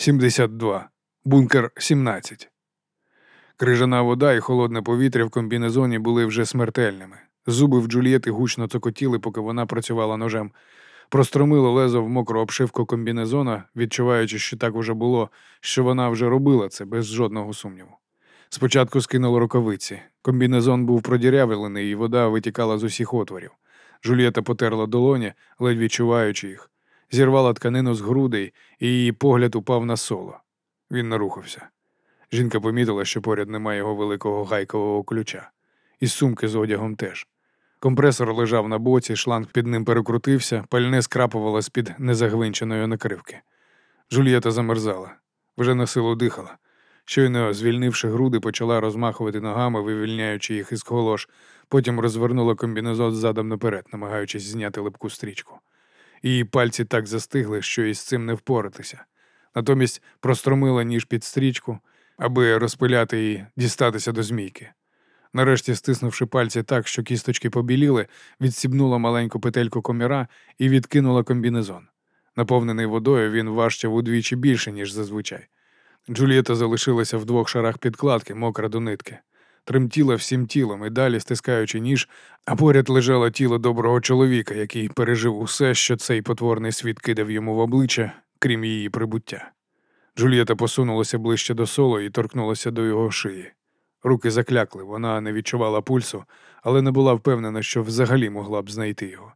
72. Бункер 17. Крижана вода і холодне повітря в комбінезоні були вже смертельними. Зуби в Джульєти гучно цокотіли, поки вона працювала ножем. Простромило лезо в мокру обшивку комбінезона, відчуваючи, що так уже було, що вона вже робила це без жодного сумніву. Спочатку скинуло рукавиці. Комбінезон був продірявлений, і вода витікала з усіх отворів. Джульєта потерла долоні, ледь відчуваючи їх, зірвала тканину з грудей, і її погляд упав на соло. Він нарухався. Жінка помітила, що поряд немає його великого гайкового ключа. І сумки з одягом теж. Компресор лежав на боці, шланг під ним перекрутився, пальне скрапувало з-під незагвинченої накривки. Жульєта замерзала, вже на силу дихала. Щойно, звільнивши груди, почала розмахувати ногами, вивільняючи їх із колош, потім розвернула комбінезон задом наперед, намагаючись зняти липку стрічку. Її пальці так застигли, що із цим не впоратися. Натомість простромила ніж під стрічку, аби розпиляти її, дістатися до змійки. Нарешті, стиснувши пальці так, що кісточки побіліли, відсібнула маленьку петельку коміра і відкинула комбінезон. Наповнений водою, він важчав удвічі більше, ніж зазвичай. Джулієта залишилася в двох шарах підкладки, мокра до нитки. Тремтіла всім тілом і далі стискаючи ніж, а поряд лежало тіло доброго чоловіка, який пережив усе, що цей потворний світ кидав йому в обличчя, крім її прибуття. Джульєта посунулася ближче до соло і торкнулася до його шиї. Руки заклякли, вона не відчувала пульсу, але не була впевнена, що взагалі могла б знайти його.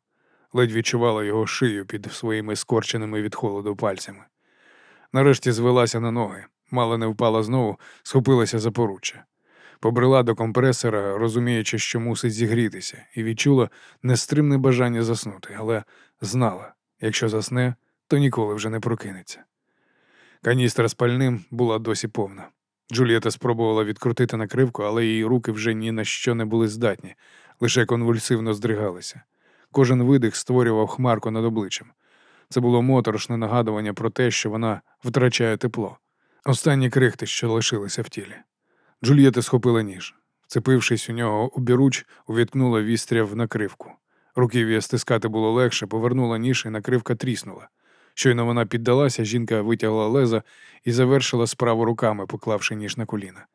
Ледь відчувала його шию під своїми скорченими від холоду пальцями. Нарешті звелася на ноги, мало не впала знову, схопилася за поруччя. Побрела до компресора, розуміючи, що мусить зігрітися, і відчула нестримне бажання заснути, але знала, якщо засне, то ніколи вже не прокинеться. Каністра з пальним була досі повна. Джулієта спробувала відкрутити накривку, але її руки вже ні на що не були здатні, лише конвульсивно здригалися. Кожен видих створював хмарку над обличчям. Це було моторошне нагадування про те, що вона втрачає тепло. Останні крихти, що лишилися в тілі. Джульєта схопила ніж. Вцепившись у нього обіруч, увіткнула вістря в накривку. Руків'я стискати було легше, повернула ніж, і накривка тріснула. Щойно вона піддалася, жінка витягла леза і завершила справу руками, поклавши ніж на коліна.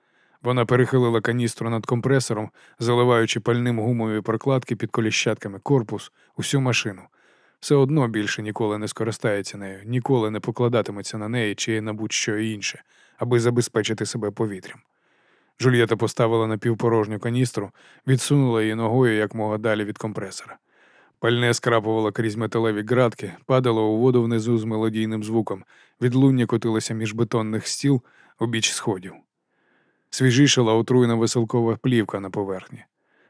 Вона перехилила каністру над компресором, заливаючи пальним гумові прокладки під коліщатками корпус, усю машину. Все одно більше ніколи не скористається нею, ніколи не покладатиметься на неї чи на будь-що інше, аби забезпечити себе повітрям. Жульєта поставила на півпорожню каністру, відсунула її ногою як мога далі від компресора. Пальне скрапувало крізь металеві ґратки, падало у воду внизу з мелодійним звуком, відлуння котилося між бетонних стіл у біч сходів. Свіжішала отруйна веселкова плівка на поверхні.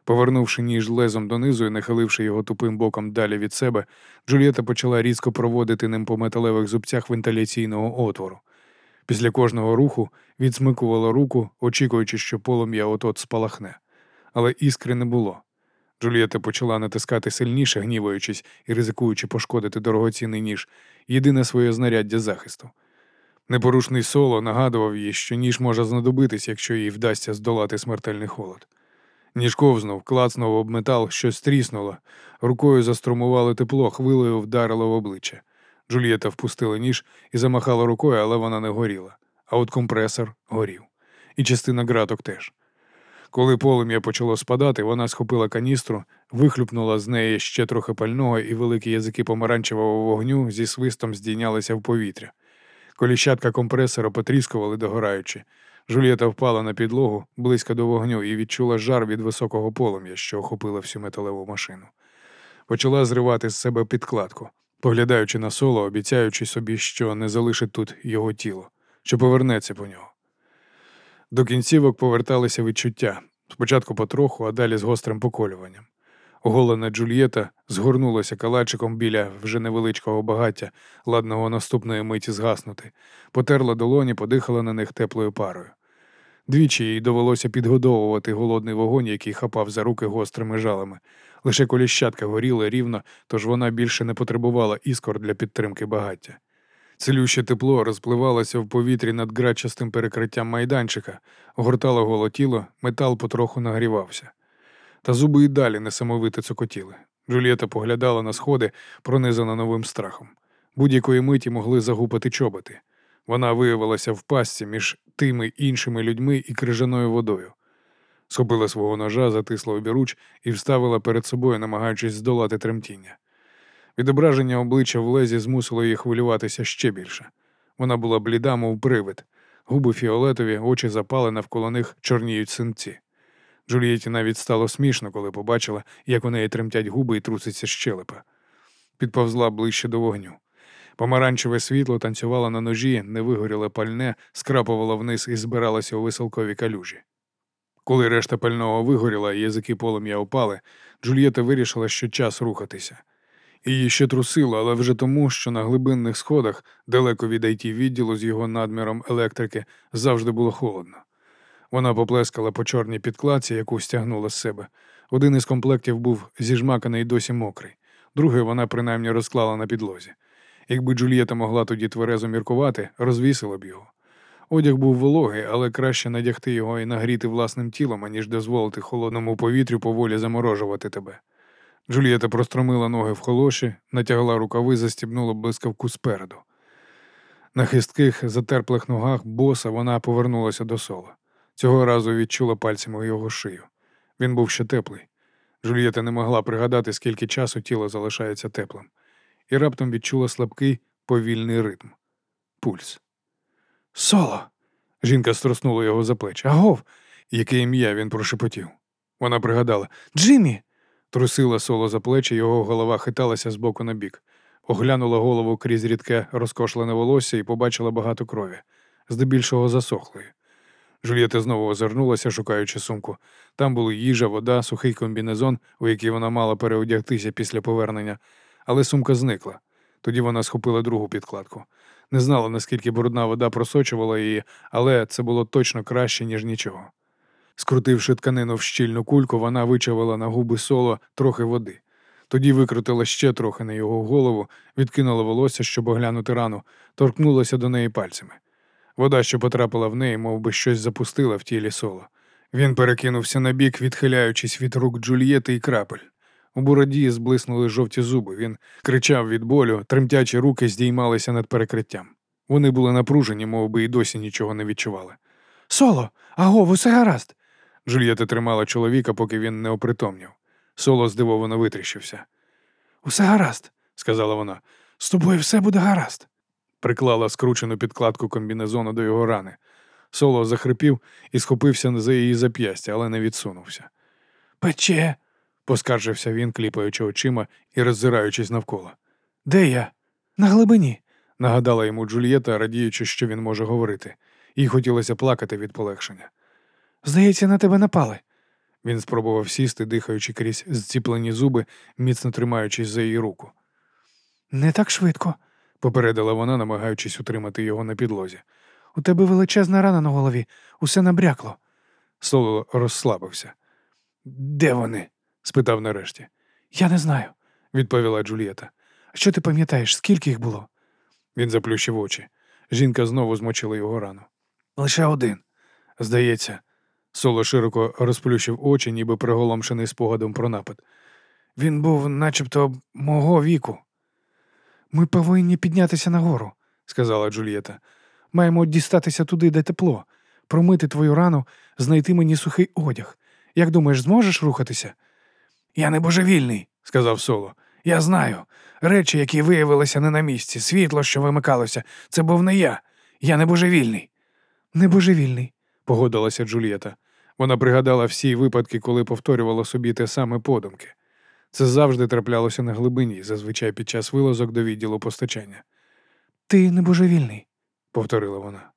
Повернувши ніж лезом донизу і нахиливши його тупим боком далі від себе, Джульєта почала різко проводити ним по металевих зубцях вентиляційного отвору. Після кожного руху відсмикувала руку, очікуючи, що полум'я от-от спалахне. Але іскри не було. Джулієта почала натискати сильніше, гніваючись і ризикуючи пошкодити дорогоцінний ніж, єдине своє знаряддя захисту. Непорушний соло нагадував їй, що ніж може знадобитись, якщо їй вдасться здолати смертельний холод. Ніж ковзнув, клацнув об метал, щось тріснуло, рукою заструмувало тепло, хвилею вдарило в обличчя. Джульєта впустила ніж і замахала рукою, але вона не горіла. А от компресор горів. І частина ґраток теж. Коли полум'я почало спадати, вона схопила каністру, вихлюпнула з неї ще трохи пального, і великі язики помаранчевого вогню зі свистом здійнялися в повітря. Коліщатка компресора потріскували догораючи. Жульєта впала на підлогу близько до вогню і відчула жар від високого полум'я, що охопила всю металеву машину. Почала зривати з себе підкладку, поглядаючи на соло, обіцяючи собі, що не залишить тут його тіло, що повернеться по нього. До кінцівок поверталися відчуття спочатку потроху, а далі з гострим поколюванням. Оголена Джульєта згорнулася калачиком біля вже невеличкого багаття, ладного наступної миті згаснути, потерла долоні, подихала на них теплою парою. Двічі їй довелося підгодовувати голодний вогонь, який хапав за руки гострими жалами. Лише коліщатка горіла рівно, тож вона більше не потребувала іскор для підтримки багаття. Цілюще тепло розпливалося в повітрі над грачастим перекриттям майданчика, огортало голо тіло, метал потроху нагрівався. Та зуби й далі несамовито цокотіли. Джульєта поглядала на сходи, пронизана новим страхом. Будь-якої миті могли загупати чоботи. Вона виявилася в пастці між тими іншими людьми і крижаною водою. Схопила свого ножа, затисла обіруч і вставила перед собою, намагаючись здолати тремтіння. Відображення обличчя в лезі змусило її хвилюватися ще більше. Вона була бліда, мов привид, губи фіолетові, очі запали, навколо них чорніють синці. Джульєті навіть стало смішно, коли побачила, як у неї тремтять губи і труситься щелепа. Підповзла ближче до вогню. Помаранчеве світло танцювало на ножі, не вигоріло пальне, скрапувало вниз і збиралося у веселкові калюжі. Коли решта пального вигоріла і язики полум'я опали, Джульєта вирішила, що час рухатися. Її ще трусило, але вже тому, що на глибинних сходах, далеко від it відділу з його надміром електрики, завжди було холодно. Вона поплескала по чорній підкладці, яку стягнула з себе. Один із комплектів був зіжмаканий досі мокрий, другий вона принаймні розклала на підлозі. Якби Джульєта могла тоді тверезо міркувати, розвісила б його. Одяг був вологий, але краще надягти його і нагріти власним тілом, аніж дозволити холодному повітрю поволі заморожувати тебе. Джульєта простромила ноги в холоші, натягла рукави, застібнула блискавку спереду. На хистких, затерплих ногах боса вона повернулася до сола. Цього разу відчула пальцями його шию. Він був ще теплий. Джульєта не могла пригадати, скільки часу тіло залишається теплим, і раптом відчула слабкий повільний ритм. Пульс. Соло. Жінка струснула його за плечі. Агов, яке ім'я він прошепотів. Вона пригадала Джиммі. Трусила соло за плечі, його голова хиталася з боку на бік. Оглянула голову крізь рідке розкошлене волосся і побачила багато крові, здебільшого засохлої. Жульєта знову озирнулася, шукаючи сумку. Там були їжа, вода, сухий комбінезон, у який вона мала переодягтися після повернення, але сумка зникла. Тоді вона схопила другу підкладку. Не знала, наскільки брудна вода просочувала її, але це було точно краще, ніж нічого. Скрутивши тканину в щільну кульку, вона вичавила на губи соло трохи води. Тоді викрутила ще трохи на його голову, відкинула волосся, щоб оглянути рану, торкнулася до неї пальцями. Вода, що потрапила в неї, мов би щось запустила в тілі соло. Він перекинувся на бік, відхиляючись від рук Джульєти і крапель. У бороді зблиснули жовті зуби. Він кричав від болю, тремтячі руки здіймалися над перекриттям. Вони були напружені, мов би, і досі нічого не відчували. Соло, аго, усе гаразд. Джульєта тримала чоловіка, поки він не опритомнів. Соло здивовано витріщився. Усе гаразд, сказала вона. З тобою все буде гаразд. Приклала скручену підкладку комбінезону до його рани. Соло захрипів і схопився за її зап'ястя, але не відсунувся. Пече, поскаржився він, кліпаючи очима і роззираючись навколо. Де я? На глибині, нагадала йому Джульєта, радіючи, що він може говорити. Їй хотілося плакати від полегшення. Здається, на тебе напали. Він спробував сісти, дихаючи крізь зціплені зуби, міцно тримаючись за її руку. Не так швидко, попередила вона, намагаючись утримати його на підлозі. У тебе величезна рана на голові, усе набрякло. Соло розслабився. Де вони? Спитав нарешті. Я не знаю, відповіла Джульєта. А що ти пам'ятаєш, скільки їх було? Він заплющив очі. Жінка знову змочила його рану. Лише один. Здається, Соло широко розплющив очі, ніби приголомшений спогадом про напад. Він був начебто мого віку. Ми повинні піднятися нагору, сказала Джульєта. Маємо дістатися туди, де тепло, промити твою рану, знайти мені сухий одяг. Як думаєш, зможеш рухатися? Я не божевільний, сказав Соло. Я знаю. Речі, які виявилися не на місці, світло, що вимикалося, це був не я. Я не божевільний. Не божевільний, погодилася Джульєта. Вона пригадала всі випадки, коли повторювала собі те саме подумки. Це завжди траплялося на глибині, зазвичай під час вилазок до відділу постачання. Ти не божевільний, повторила вона.